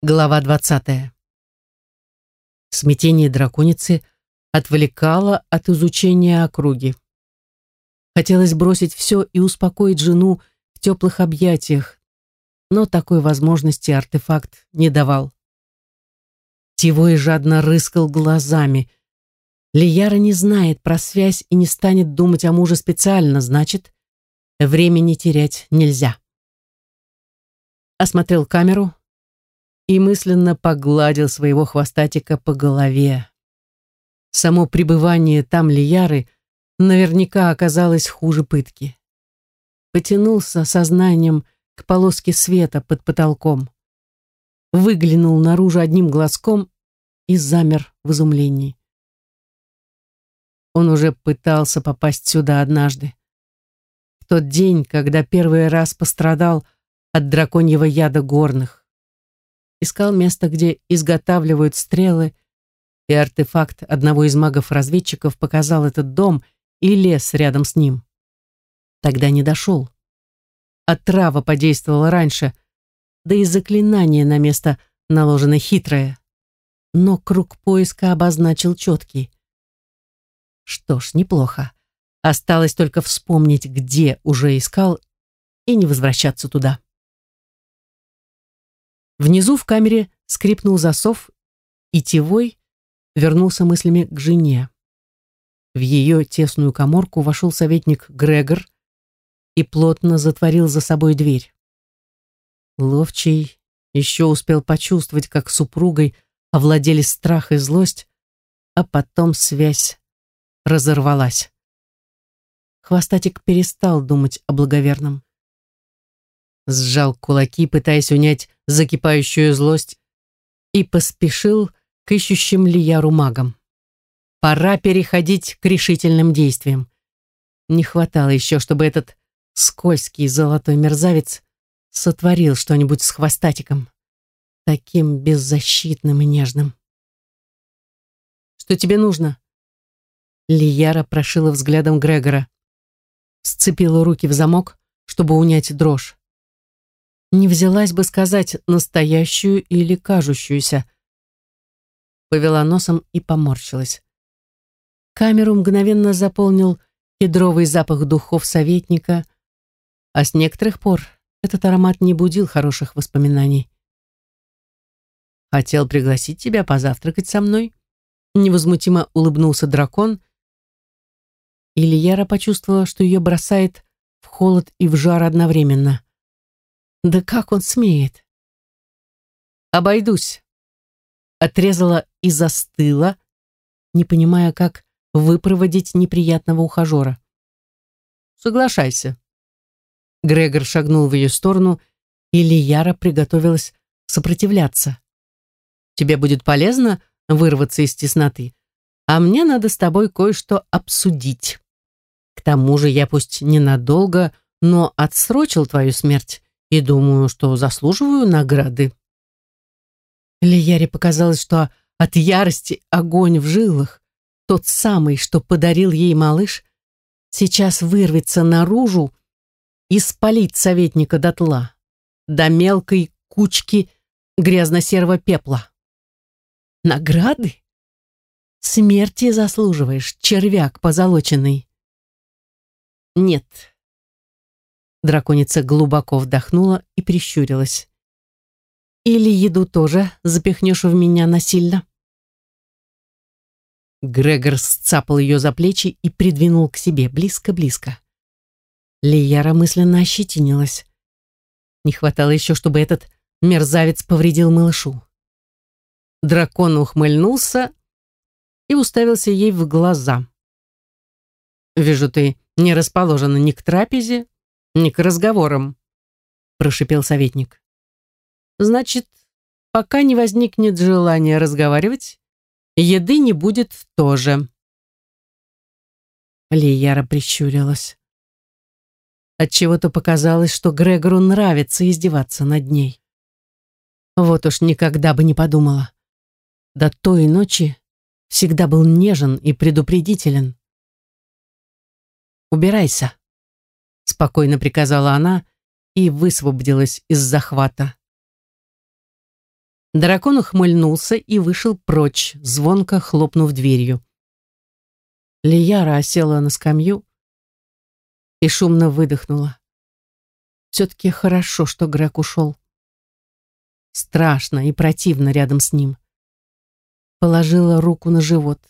Глава двадцатая. Смятение драконицы отвлекало от изучения округи. Хотелось бросить все и успокоить жену в теплых объятиях, но такой возможности артефакт не давал. Тивой жадно рыскал глазами. Лияра не знает про связь и не станет думать о муже специально, значит, времени терять нельзя. Осмотрел камеру, и мысленно погладил своего хвостатика по голове. Само пребывание там Лияры наверняка оказалось хуже пытки. Потянулся сознанием к полоске света под потолком. Выглянул наружу одним глазком и замер в изумлении. Он уже пытался попасть сюда однажды. В тот день, когда первый раз пострадал от драконьего яда горных искал место, где изготавливают стрелы, и артефакт одного из магов-разведчиков показал этот дом и лес рядом с ним. Тогда не дошел. Отрава подействовала раньше, да и заклинание на место наложено хитрое. Но круг поиска обозначил четкий. Что ж, неплохо. Осталось только вспомнить, где уже искал, и не возвращаться туда. Внизу в камере скрипнул засов, и Тевой вернулся мыслями к жене. В ее тесную коморку вошел советник Грегор и плотно затворил за собой дверь. Ловчий еще успел почувствовать, как супругой овладели страх и злость, а потом связь разорвалась. Хвостатик перестал думать о благоверном сжал кулаки, пытаясь унять закипающую злость, и поспешил к ищущим Лияру магам. Пора переходить к решительным действиям. Не хватало еще, чтобы этот скользкий золотой мерзавец сотворил что-нибудь с хвостатиком, таким беззащитным и нежным. «Что тебе нужно?» Лияра прошила взглядом Грегора, сцепила руки в замок, чтобы унять дрожь не взялась бы сказать настоящую или кажущуюся. Повела носом и поморщилась. Камеру мгновенно заполнил кедровый запах духов советника, а с некоторых пор этот аромат не будил хороших воспоминаний. «Хотел пригласить тебя позавтракать со мной», невозмутимо улыбнулся дракон, и Лияра почувствовала, что ее бросает в холод и в жар одновременно. Да как он смеет? Обойдусь. Отрезала и застыла, не понимая, как выпроводить неприятного ухажера. Соглашайся. Грегор шагнул в ее сторону, и Лияра приготовилась сопротивляться. Тебе будет полезно вырваться из тесноты, а мне надо с тобой кое-что обсудить. К тому же я пусть ненадолго, но отсрочил твою смерть и думаю, что заслуживаю награды. Лияре показалось, что от ярости огонь в жилах, тот самый, что подарил ей малыш, сейчас вырвется наружу и спалит советника дотла, до мелкой кучки грязно-серого пепла. Награды? Смерти заслуживаешь, червяк позолоченный. Нет, Драконица глубоко вдохнула и прищурилась. «Или еду тоже запихнешь в меня насильно?» Грегор сцапал ее за плечи и придвинул к себе близко-близко. Лияра мысленно ощетинилась. Не хватало еще, чтобы этот мерзавец повредил малышу. Дракон ухмыльнулся и уставился ей в глаза. «Вижу, ты не расположена ни к трапезе, не к разговорам, прошипел советник. Значит, пока не возникнет желания разговаривать, еды не будет тоже. Лияра прищурилась. Отчего-то показалось, что Грегору нравится издеваться над ней. Вот уж никогда бы не подумала. До той ночи всегда был нежен и предупредителен. «Убирайся», спокойно приказала она и высвободилась из захвата. Дракон ухмыльнулся и вышел прочь, звонко хлопнув дверью. Лияра осела на скамью и шумно выдохнула. Все-таки хорошо, что Грег ушел. Страшно и противно рядом с ним. Положила руку на живот.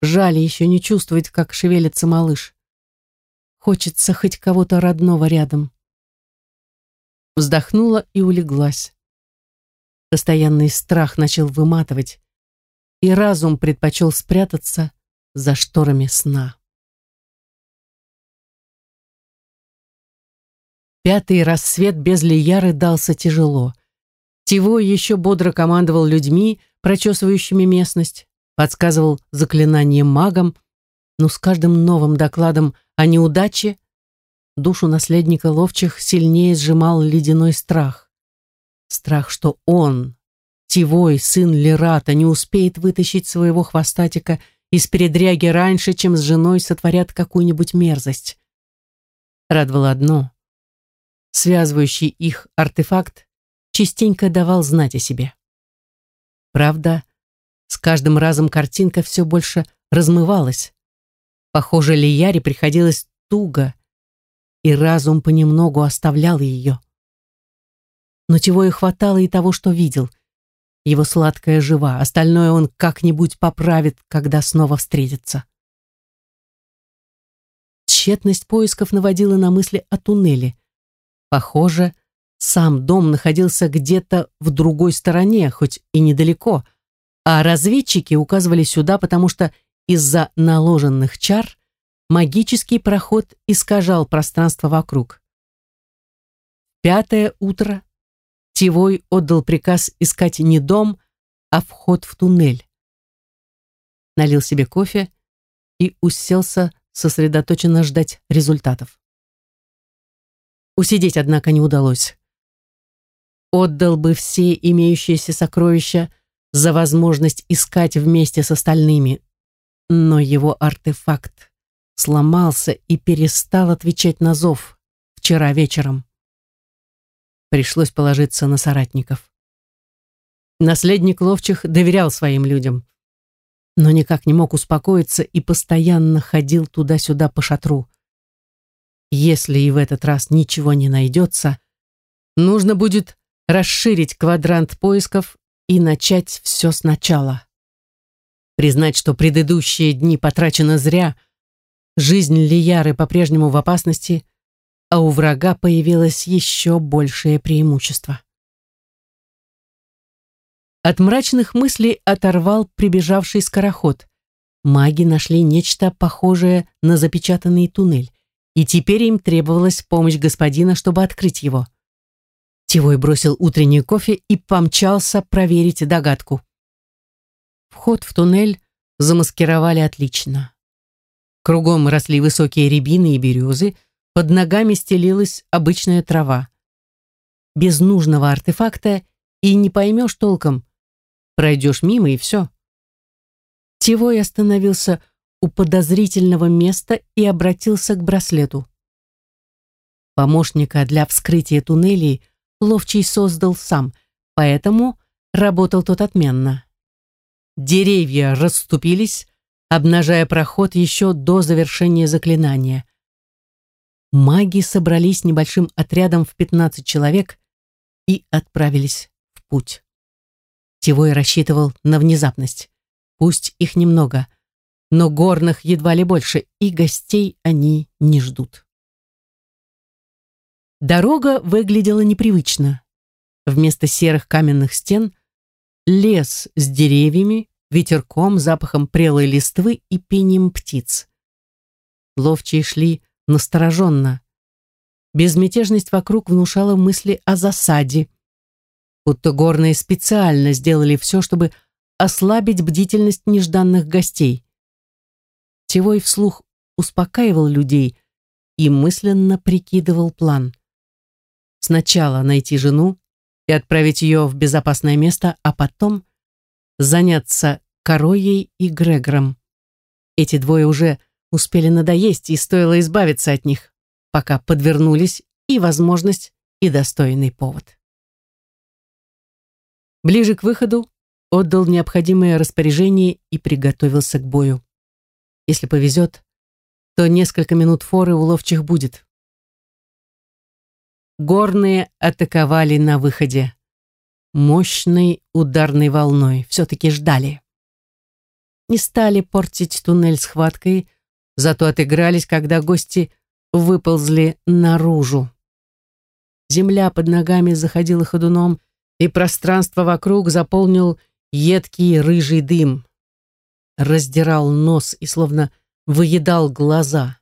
Жаль еще не чувствовать, как шевелится малыш. Хочется хоть кого-то родного рядом. Вздохнула и улеглась. Постоянный страх начал выматывать, и разум предпочел спрятаться за шторами сна. Пятый рассвет без Лияры дался тяжело. Тиво еще бодро командовал людьми, прочесывающими местность, подсказывал заклинание магам, но с каждым новым докладом о неудаче душу наследника ловчих сильнее сжимал ледяной страх. Страх, что он, Тивой, сын Лерата, не успеет вытащить своего хвостатика из передряги раньше, чем с женой сотворят какую-нибудь мерзость. Радовало одно. Связывающий их артефакт частенько давал знать о себе. Правда, с каждым разом картинка все больше размывалась. Похоже, Лияре приходилось туго, и разум понемногу оставлял ее. Но чего и хватало и того, что видел. Его сладкая жива, остальное он как-нибудь поправит, когда снова встретится. Тщетность поисков наводила на мысли о туннеле. Похоже, сам дом находился где-то в другой стороне, хоть и недалеко, а разведчики указывали сюда, потому что из-за наложенных чар магический проход искажал пространство вокруг. Пятое утро Тивой отдал приказ искать не дом, а вход в туннель. Налил себе кофе и уселся сосредоточенно ждать результатов. Усидеть, однако, не удалось. Отдал бы все имеющиеся сокровища за возможность искать вместе с остальными, но его артефакт сломался и перестал отвечать на зов вчера вечером. Пришлось положиться на соратников. Наследник ловчих доверял своим людям, но никак не мог успокоиться и постоянно ходил туда-сюда по шатру. Если и в этот раз ничего не найдется, нужно будет расширить квадрант поисков и начать все сначала. Признать, что предыдущие дни потрачено зря, жизнь Лияры по-прежнему в опасности, а у врага появилось еще большее преимущество. От мрачных мыслей оторвал прибежавший скороход. Маги нашли нечто похожее на запечатанный туннель, и теперь им требовалась помощь господина, чтобы открыть его. Тивой бросил утренний кофе и помчался проверить догадку. Вход в туннель замаскировали отлично. Кругом росли высокие рябины и березы, под ногами стелилась обычная трава. Без нужного артефакта и не поймешь толком. Пройдешь мимо и все. Тивой остановился у подозрительного места и обратился к браслету. Помощника для вскрытия туннелей Ловчий создал сам, поэтому работал тот отменно. Деревья расступились, обнажая проход еще до завершения заклинания. Маги собрались небольшим отрядом в 15 человек и отправились в путь. Тивой рассчитывал на внезапность. Пусть их немного, но горных едва ли больше, и гостей они не ждут. Дорога выглядела непривычно. Вместо серых каменных стен — лес с деревьями, ветерком, запахом прелой листвы и пением птиц. Ловчие шли настороженно. Безмятежность вокруг внушала мысли о засаде. Будто горные специально сделали все, чтобы ослабить бдительность нежданных гостей. Тевой вслух успокаивал людей и мысленно прикидывал план. Сначала найти жену и отправить ее в безопасное место, а потом заняться Короей и Грегором. Эти двое уже успели надоесть, и стоило избавиться от них, пока подвернулись и возможность, и достойный повод. Ближе к выходу отдал необходимое распоряжение и приготовился к бою. Если повезет, то несколько минут форы у ловчих будет. Горные атаковали на выходе. Мощной ударной волной все-таки ждали. Не стали портить туннель схваткой, зато отыгрались, когда гости выползли наружу. Земля под ногами заходила ходуном, и пространство вокруг заполнил едкий рыжий дым. Раздирал нос и словно выедал глаза.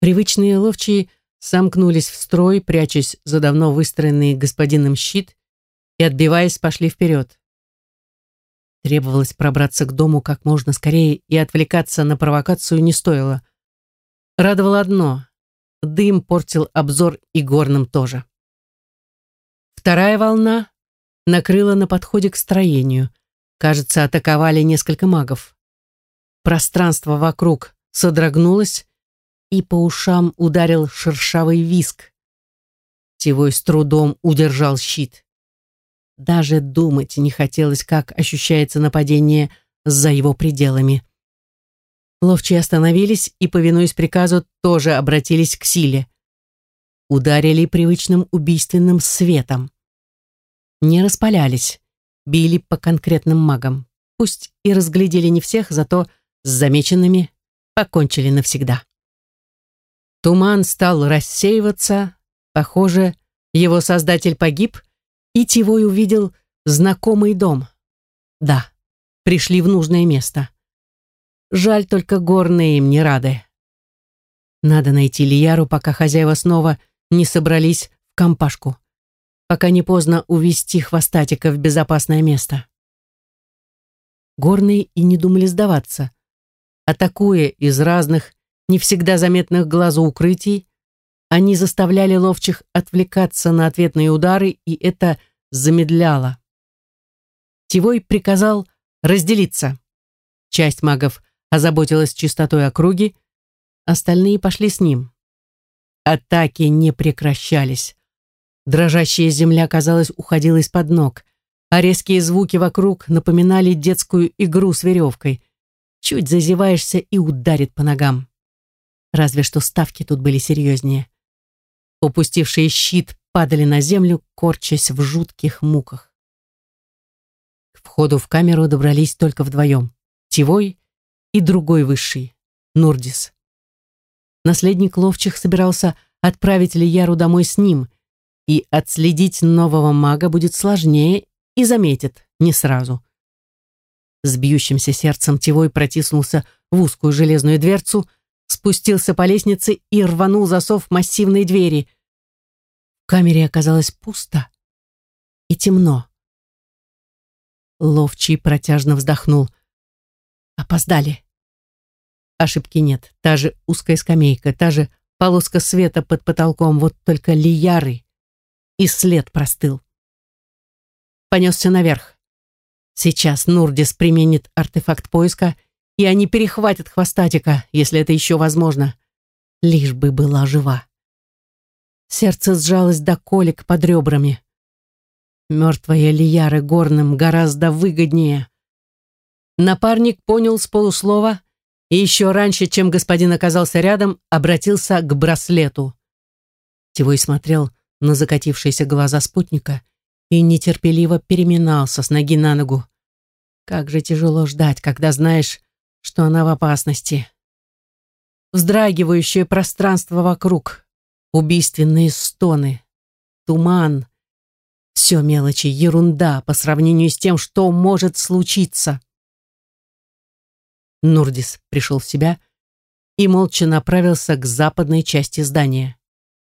Привычные ловчие сомкнулись в строй, прячась за давно выстроенный господином щит и, отбиваясь, пошли вперед. Требовалось пробраться к дому как можно скорее, и отвлекаться на провокацию не стоило. Радовало одно — дым портил обзор и горным тоже. Вторая волна накрыла на подходе к строению. Кажется, атаковали несколько магов. Пространство вокруг содрогнулось, и по ушам ударил шершавый виск. Тевой с трудом удержал щит. Даже думать не хотелось, как ощущается нападение за его пределами. Ловчие остановились и, повинуясь приказу, тоже обратились к силе ударили привычным убийственным светом. Не распалялись, били по конкретным магам. Пусть и разглядели не всех, зато с замеченными покончили навсегда. Туман стал рассеиваться, похоже, его создатель погиб, и Тивой увидел знакомый дом. Да, пришли в нужное место. Жаль, только горные им не рады. Надо найти Лияру, пока хозяева снова не собрались в компашку, пока не поздно увести хвостатика в безопасное место. Горные и не думали сдаваться. Атакуя из разных, не всегда заметных глазу укрытий, они заставляли ловчих отвлекаться на ответные удары, и это замедляло. Тивой приказал разделиться. Часть магов озаботилась чистотой округи, остальные пошли с ним. Атаки не прекращались. Дрожащая земля, казалось, уходила из-под ног, а резкие звуки вокруг напоминали детскую игру с веревкой. Чуть зазеваешься и ударит по ногам. Разве что ставки тут были серьезнее. Упустившие щит падали на землю, корчась в жутких муках. К входу в камеру добрались только вдвоем. Тивой и другой высший, Нурдис. Наследник ловчих собирался отправить Лияру домой с ним, и отследить нового мага будет сложнее и заметит не сразу. С бьющимся сердцем Тивой протиснулся в узкую железную дверцу, спустился по лестнице и рванул засов массивной двери. В камере оказалось пусто и темно. Ловчий протяжно вздохнул. Опоздали. Ошибки нет. Та же узкая скамейка, та же полоска света под потолком, вот только лияры. И след простыл. Понесся наверх. Сейчас Нурдис применит артефакт поиска, и они перехватят хвостатика, если это еще возможно. Лишь бы была жива. Сердце сжалось до колик под ребрами. Мертвая Лияры горным гораздо выгоднее. Напарник понял с полуслова и еще раньше, чем господин оказался рядом, обратился к браслету. Тивой смотрел на закатившиеся глаза спутника и нетерпеливо переминался с ноги на ногу. Как же тяжело ждать, когда знаешь, что она в опасности. Вздрагивающее пространство вокруг, убийственные стоны, туман. Все мелочи, ерунда по сравнению с тем, что может случиться. Нурдис пришел в себя и молча направился к западной части здания.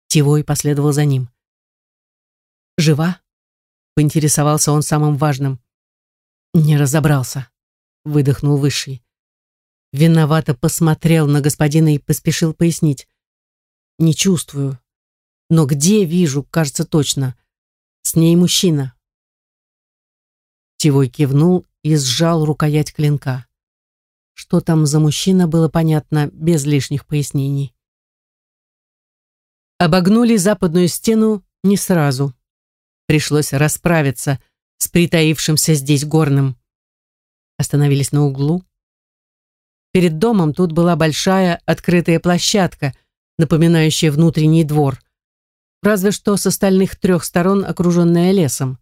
Тивой последовал за ним. «Жива?» — поинтересовался он самым важным. «Не разобрался», — выдохнул Высший. Виновато посмотрел на господина и поспешил пояснить. «Не чувствую. Но где вижу, кажется точно. С ней мужчина». Тивой кивнул и сжал рукоять клинка. Что там за мужчина, было понятно без лишних пояснений. Обогнули западную стену не сразу. Пришлось расправиться с притаившимся здесь горным. Остановились на углу. Перед домом тут была большая открытая площадка, напоминающая внутренний двор, разве что с остальных трех сторон окруженная лесом.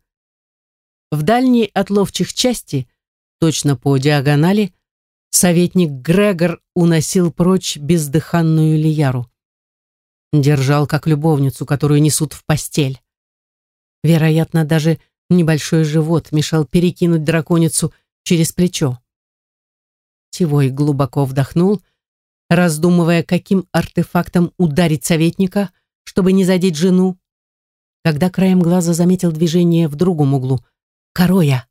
В дальней от ловчих части, точно по диагонали, советник Грегор уносил прочь бездыханную Лияру. Держал как любовницу, которую несут в постель. Вероятно, даже небольшой живот мешал перекинуть драконицу через плечо. Тивой глубоко вдохнул, раздумывая, каким артефактом ударить советника, чтобы не задеть жену, когда краем глаза заметил движение в другом углу. Короя.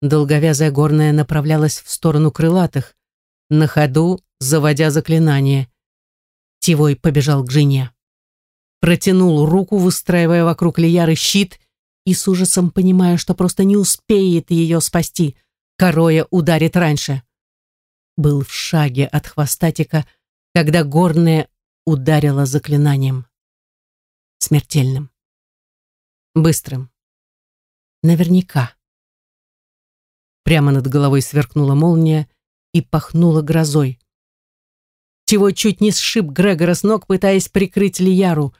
Долговязая горная направлялась в сторону крылатых, на ходу заводя заклинание. Тивой побежал к жене. Протянул руку, выстраивая вокруг Лияры щит и с ужасом понимая, что просто не успеет ее спасти. Короя ударит раньше был в шаге от хвостатика, когда горная ударила заклинанием. Смертельным. Быстрым. Наверняка. Прямо над головой сверкнула молния и пахнула грозой. Чего чуть не сшиб Грегора с ног, пытаясь прикрыть Лияру.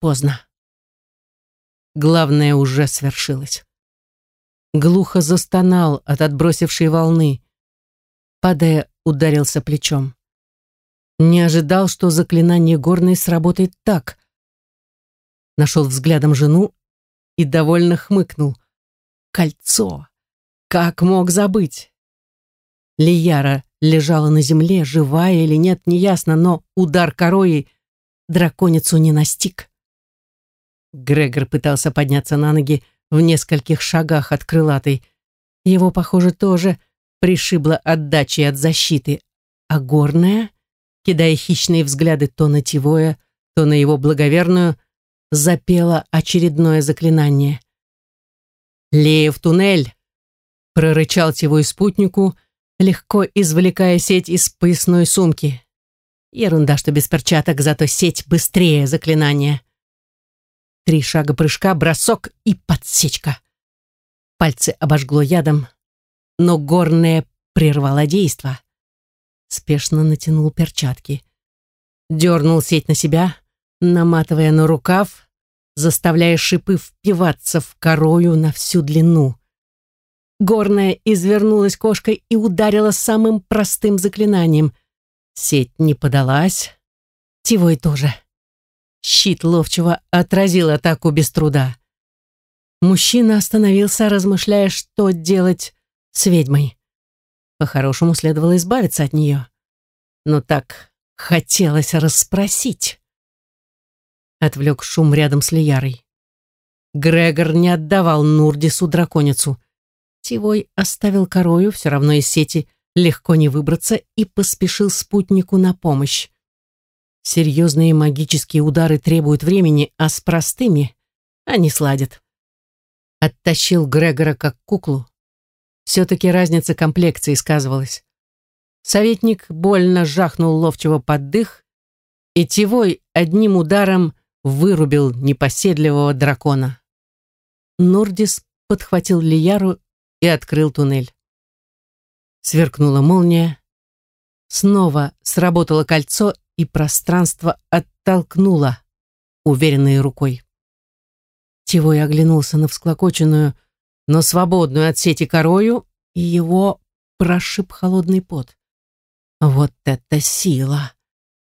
Поздно. Главное уже свершилось. Глухо застонал от отбросившей волны падая, ударился плечом. Не ожидал, что заклинание горной сработает так. Нашел взглядом жену и довольно хмыкнул. Кольцо! Как мог забыть? Лияра лежала на земле, живая или нет, неясно, но удар короей драконицу не настиг. Грегор пытался подняться на ноги в нескольких шагах от крылатой. Его, похоже, тоже пришибла отдачи от защиты, а горная, кидая хищные взгляды то на Тивоя, то на его благоверную, запела очередное заклинание. «Лея в туннель!» — прорычал Тивой спутнику, легко извлекая сеть из поясной сумки. Ерунда, что без перчаток, зато сеть быстрее заклинания. Три шага прыжка, бросок и подсечка. Пальцы обожгло ядом, но горная прервала действо. Спешно натянул перчатки. Дернул сеть на себя, наматывая на рукав, заставляя шипы впиваться в корою на всю длину. Горная извернулась кошкой и ударила самым простым заклинанием. Сеть не подалась. Тивой тоже. Щит ловчего отразил атаку без труда. Мужчина остановился, размышляя, что делать с ведьмой. По-хорошему следовало избавиться от нее. Но так хотелось расспросить. Отвлек шум рядом с Лиярой. Грегор не отдавал Нурдису драконицу. Тивой оставил корою, все равно из сети легко не выбраться, и поспешил спутнику на помощь. Серьезные магические удары требуют времени, а с простыми они сладят. Оттащил Грегора как куклу, все-таки разница комплекции сказывалась. Советник больно жахнул ловчего под дых, и Тивой одним ударом вырубил непоседливого дракона. Нордис подхватил Лияру и открыл туннель. Сверкнула молния. Снова сработало кольцо, и пространство оттолкнуло уверенной рукой. Тивой оглянулся на всклокоченную, но свободную от сети корою, и его прошиб холодный пот. Вот это сила!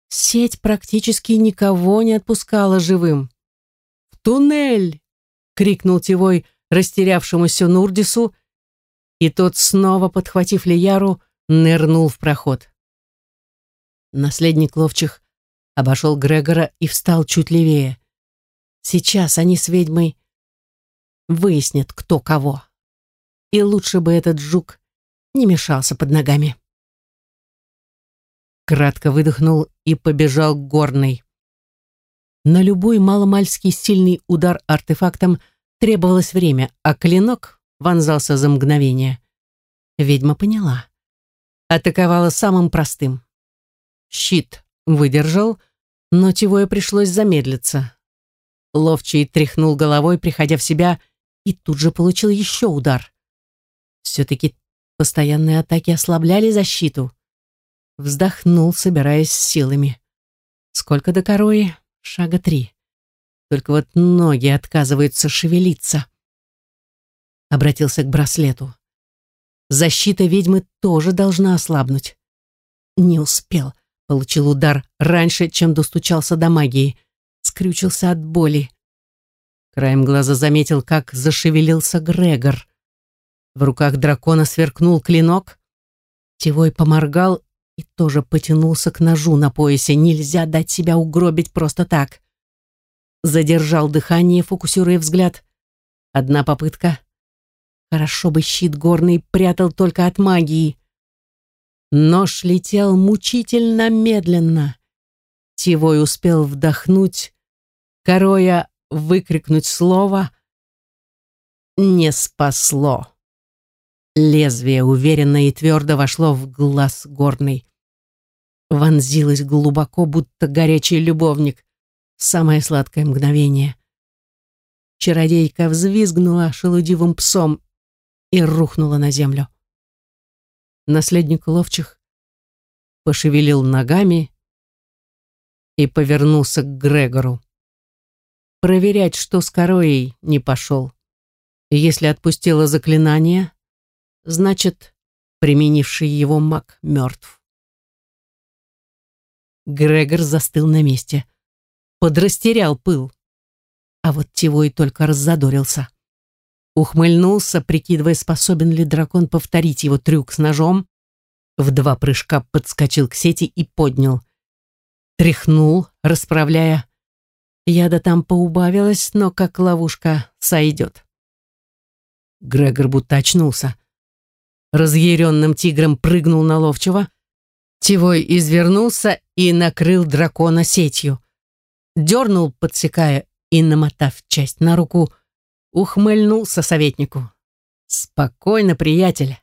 Сеть практически никого не отпускала живым. «В туннель!» — крикнул Тивой растерявшемуся Нурдису, и тот, снова подхватив Лияру, нырнул в проход. Наследник ловчих обошел Грегора и встал чуть левее. Сейчас они с ведьмой выяснят, кто кого. И лучше бы этот жук не мешался под ногами. Кратко выдохнул и побежал к горной. На любой маломальский сильный удар артефактом требовалось время, а клинок вонзался за мгновение. Ведьма поняла. Атаковала самым простым. Щит выдержал, но Тивое пришлось замедлиться. Ловчий тряхнул головой, приходя в себя, и тут же получил еще удар. Все-таки постоянные атаки ослабляли защиту. Вздохнул, собираясь силами. Сколько до корои? Шага три. Только вот ноги отказываются шевелиться. Обратился к браслету. Защита ведьмы тоже должна ослабнуть. Не успел. Получил удар раньше, чем достучался до магии. Скрючился от боли. Краем глаза заметил, как зашевелился Грегор. В руках дракона сверкнул клинок. Тевой поморгал и тоже потянулся к ножу на поясе. Нельзя дать себя угробить просто так. Задержал дыхание, фокусируя взгляд. Одна попытка. Хорошо бы щит горный прятал только от магии. Нож летел мучительно медленно. Тивой успел вдохнуть, Короя выкрикнуть слово не спасло. Лезвие уверенно и твердо вошло в глаз горный. Вонзилось глубоко, будто горячий любовник. Самое сладкое мгновение. Чародейка взвизгнула шелудивым псом и рухнула на землю. Наследник ловчих пошевелил ногами и повернулся к Грегору. Проверять, что с Короей, не пошел. Если отпустила заклинание, значит, применивший его маг мертв. Грегор застыл на месте. Подрастерял пыл. А вот Тивой только раззадорился. Ухмыльнулся, прикидывая, способен ли дракон повторить его трюк с ножом. В два прыжка подскочил к сети и поднял. Тряхнул, расправляя. Яда там поубавилась, но как ловушка сойдет. Грегор будто очнулся. Разъяренным тигром прыгнул на ловчего. Тивой извернулся и накрыл дракона сетью. Дернул, подсекая, и, намотав часть на руку, ухмыльнулся советнику. «Спокойно, приятель!»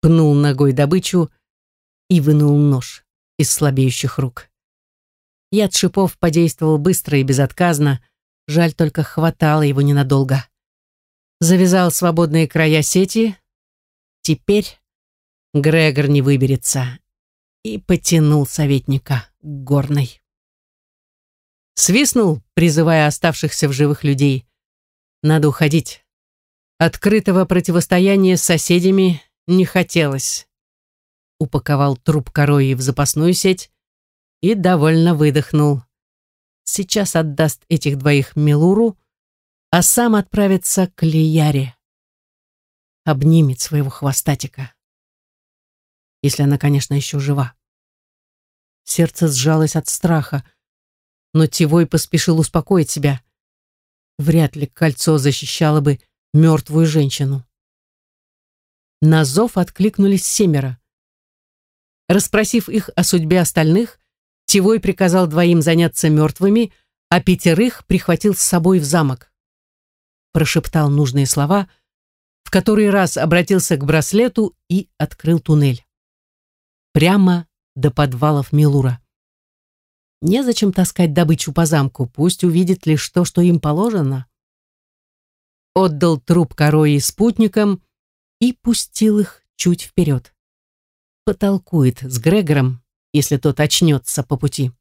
Пнул ногой добычу и вынул нож из слабеющих рук. Яд шипов подействовал быстро и безотказно, жаль только хватало его ненадолго. Завязал свободные края сети. Теперь Грегор не выберется. И потянул советника к горной. Свистнул, призывая оставшихся в живых людей. Надо уходить. Открытого противостояния с соседями не хотелось. Упаковал труп корои в запасную сеть и довольно выдохнул. Сейчас отдаст этих двоих Милуру, а сам отправится к Лияре. Обнимет своего хвостатика. Если она, конечно, еще жива. Сердце сжалось от страха, но Тивой поспешил успокоить себя. Вряд ли кольцо защищало бы мертвую женщину. На зов откликнулись семеро. Расспросив их о судьбе остальных, Тивой приказал двоим заняться мертвыми, а пятерых прихватил с собой в замок. Прошептал нужные слова, в который раз обратился к браслету и открыл туннель. Прямо до подвалов Милура. Незачем таскать добычу по замку, пусть увидит лишь то, что им положено. Отдал труп корои спутникам и пустил их чуть вперед. Потолкует с Грегором, если тот очнется по пути.